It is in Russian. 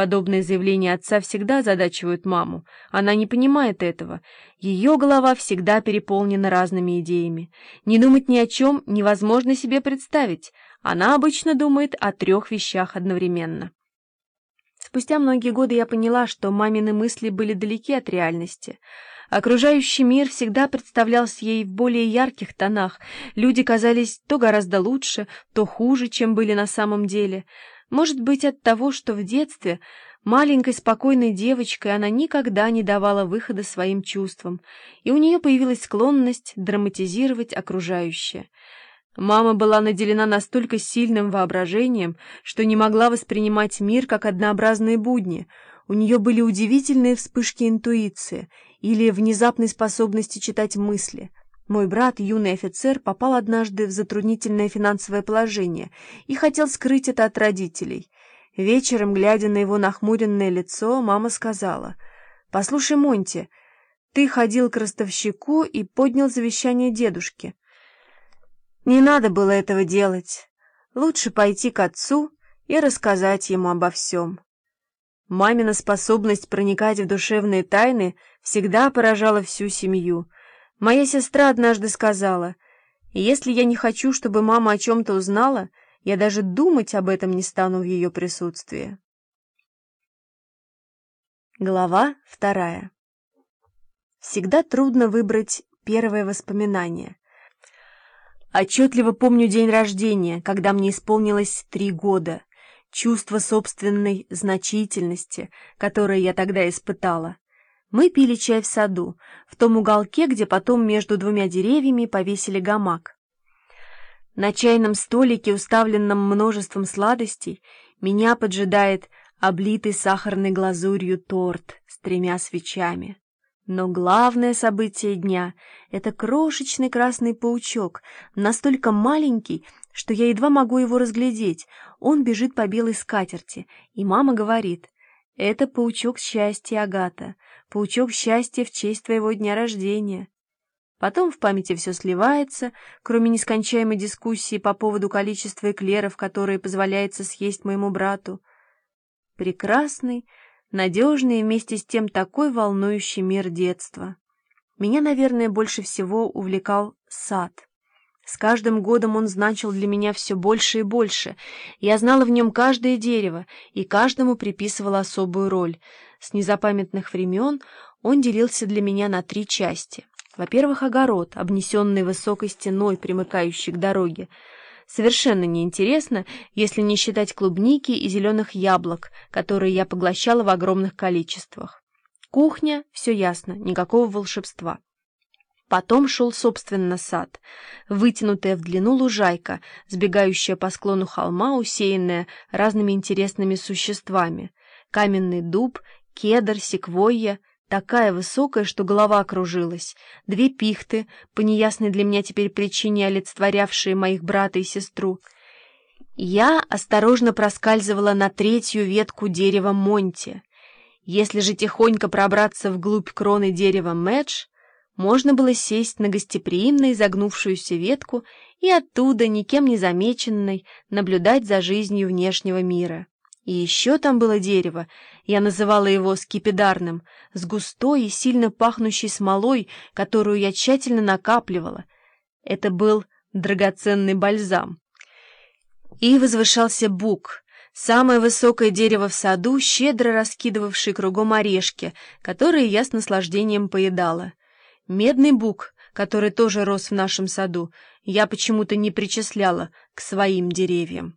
Подобные заявления отца всегда озадачивают маму. Она не понимает этого. Ее голова всегда переполнена разными идеями. Не думать ни о чем невозможно себе представить. Она обычно думает о трех вещах одновременно. Спустя многие годы я поняла, что мамины мысли были далеки от реальности. Окружающий мир всегда представлялся ей в более ярких тонах. Люди казались то гораздо лучше, то хуже, чем были на самом деле. Может быть, от того, что в детстве маленькой спокойной девочкой она никогда не давала выхода своим чувствам, и у нее появилась склонность драматизировать окружающее. Мама была наделена настолько сильным воображением, что не могла воспринимать мир как однообразные будни. У нее были удивительные вспышки интуиции или внезапной способности читать мысли. Мой брат, юный офицер, попал однажды в затруднительное финансовое положение и хотел скрыть это от родителей. Вечером, глядя на его нахмуренное лицо, мама сказала, «Послушай, Монти, ты ходил к ростовщику и поднял завещание дедушки». Не надо было этого делать. Лучше пойти к отцу и рассказать ему обо всем. Мамина способность проникать в душевные тайны всегда поражала всю семью. Моя сестра однажды сказала, «Если я не хочу, чтобы мама о чем-то узнала, я даже думать об этом не стану в ее присутствии». Глава вторая. Всегда трудно выбрать первое воспоминание. Отчетливо помню день рождения, когда мне исполнилось три года. Чувство собственной значительности, которое я тогда испытала. Мы пили чай в саду, в том уголке, где потом между двумя деревьями повесили гамак. На чайном столике, уставленном множеством сладостей, меня поджидает облитый сахарной глазурью торт с тремя свечами. Но главное событие дня — это крошечный красный паучок, настолько маленький, что я едва могу его разглядеть. Он бежит по белой скатерти, и мама говорит, «Это паучок счастья, Агата, паучок счастья в честь твоего дня рождения». Потом в памяти все сливается, кроме нескончаемой дискуссии по поводу количества эклеров, которые позволяется съесть моему брату. Прекрасный, надежный и вместе с тем такой волнующий мир детства. Меня, наверное, больше всего увлекал сад. С каждым годом он значил для меня все больше и больше. Я знала в нем каждое дерево и каждому приписывала особую роль. С незапамятных времен он делился для меня на три части. Во-первых, огород, обнесенный высокой стеной, примыкающей к дороге. Совершенно неинтересно, если не считать клубники и зеленых яблок, которые я поглощала в огромных количествах. Кухня, все ясно, никакого волшебства. Потом шел, собственно, сад, вытянутая в длину лужайка, сбегающая по склону холма, усеянная разными интересными существами. Каменный дуб, кедр, секвойя — такая высокая, что голова окружилась, две пихты, по неясной для меня теперь причине олицетворявшие моих брата и сестру. Я осторожно проскальзывала на третью ветку дерева Монти. Если же тихонько пробраться вглубь кроны дерева Мэдж, можно было сесть на гостеприимно изогнувшуюся ветку и оттуда, никем не замеченной, наблюдать за жизнью внешнего мира. И еще там было дерево, я называла его скипидарным, с густой и сильно пахнущей смолой, которую я тщательно накапливала. Это был драгоценный бальзам. И возвышался бук, самое высокое дерево в саду, щедро раскидывавший кругом орешки, которые я с наслаждением поедала. Медный бук, который тоже рос в нашем саду, я почему-то не причисляла к своим деревьям.